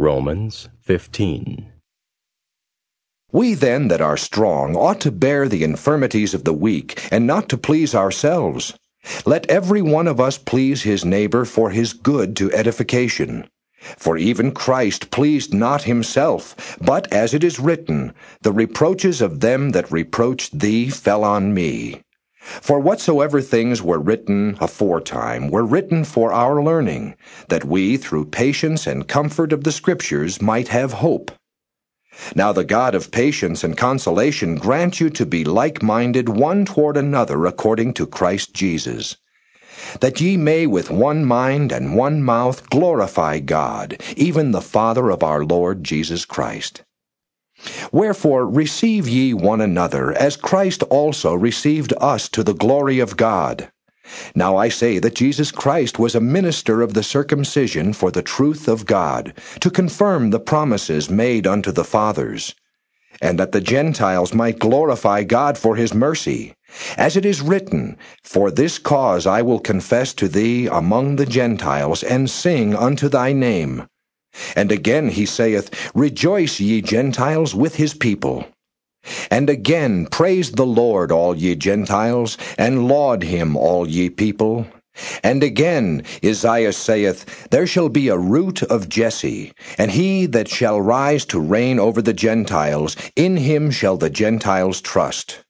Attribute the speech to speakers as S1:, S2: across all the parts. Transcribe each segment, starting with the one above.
S1: Romans 15.
S2: We then that are strong ought to bear the infirmities of the weak, and not to please ourselves. Let every one of us please his neighbor for his good to edification. For even Christ pleased not himself, but as it is written, The reproaches of them that reproached thee fell on me. For whatsoever things were written aforetime were written for our learning, that we through patience and comfort of the Scriptures might have hope. Now the God of patience and consolation grant you to be like minded one toward another according to Christ Jesus, that ye may with one mind and one mouth glorify God, even the Father of our Lord Jesus Christ. Wherefore receive ye one another, as Christ also received us to the glory of God. Now I say that Jesus Christ was a minister of the circumcision for the truth of God, to confirm the promises made unto the fathers, and that the Gentiles might glorify God for his mercy. As it is written, For this cause I will confess to thee among the Gentiles, and sing unto thy name. And again he saith, Rejoice, ye Gentiles, with his people. And again, praise the Lord, all ye Gentiles, and laud him, all ye people. And again, Isaiah saith, There shall be a root of Jesse, and he that shall rise to reign over the Gentiles, in him shall the Gentiles trust.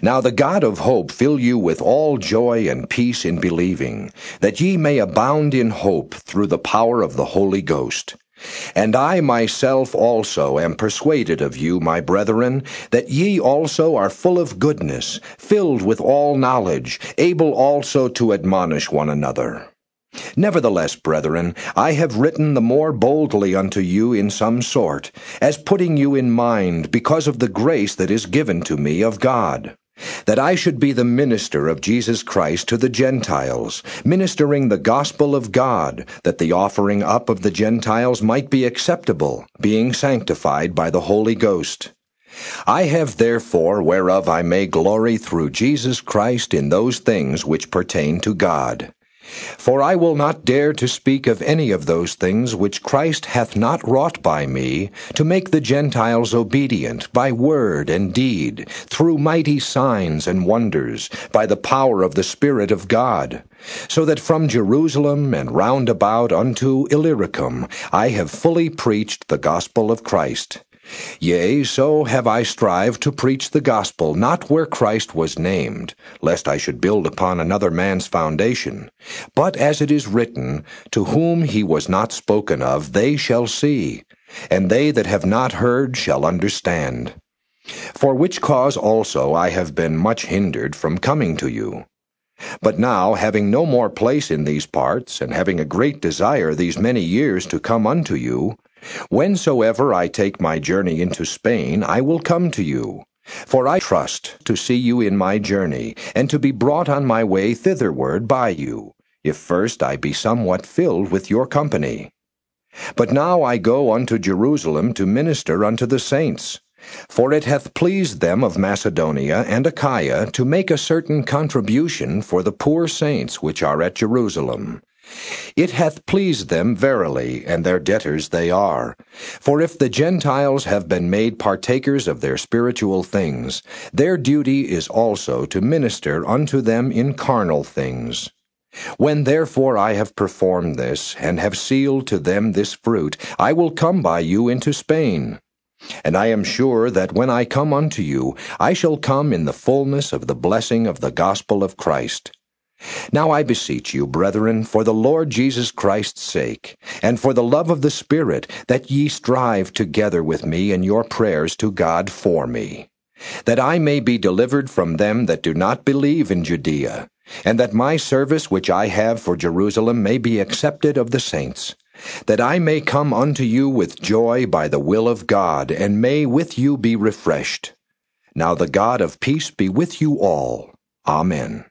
S2: Now the God of hope fill you with all joy and peace in believing, that ye may abound in hope through the power of the Holy Ghost. And I myself also am persuaded of you, my brethren, that ye also are full of goodness, filled with all knowledge, able also to admonish one another. Nevertheless, brethren, I have written the more boldly unto you in some sort, as putting you in mind, because of the grace that is given to me of God that I should be the minister of Jesus Christ to the Gentiles, ministering the gospel of God, that the offering up of the Gentiles might be acceptable, being sanctified by the Holy Ghost. I have therefore whereof I may glory through Jesus Christ in those things which pertain to God. For I will not dare to speak of any of those things which Christ hath not wrought by me, to make the Gentiles obedient by word and deed, through mighty signs and wonders, by the power of the Spirit of God. So that from Jerusalem and round about unto Illyricum I have fully preached the gospel of Christ. Yea, so have I strived to preach the gospel not where Christ was named, lest I should build upon another man's foundation, but as it is written, To whom he was not spoken of, they shall see, and they that have not heard shall understand. For which cause also I have been much hindered from coming to you. But now, having no more place in these parts, and having a great desire these many years to come unto you, Whensoever I take my journey into Spain, I will come to you. For I trust to see you in my journey, and to be brought on my way thitherward by you, if first I be somewhat filled with your company. But now I go unto Jerusalem to minister unto the saints. For it hath pleased them of Macedonia and Achaia to make a certain contribution for the poor saints which are at Jerusalem. It hath pleased them verily, and their debtors they are. For if the Gentiles have been made partakers of their spiritual things, their duty is also to minister unto them in carnal things. When therefore I have performed this, and have sealed to them this fruit, I will come by you into Spain. And I am sure that when I come unto you, I shall come in the fullness of the blessing of the gospel of Christ. Now I beseech you, brethren, for the Lord Jesus Christ's sake, and for the love of the Spirit, that ye strive together with me in your prayers to God for me, that I may be delivered from them that do not believe in Judea, and that my service which I have for Jerusalem may be accepted of the saints, that I may come unto you with joy by the will of God, and may with you be refreshed. Now the God of peace be with you all. Amen.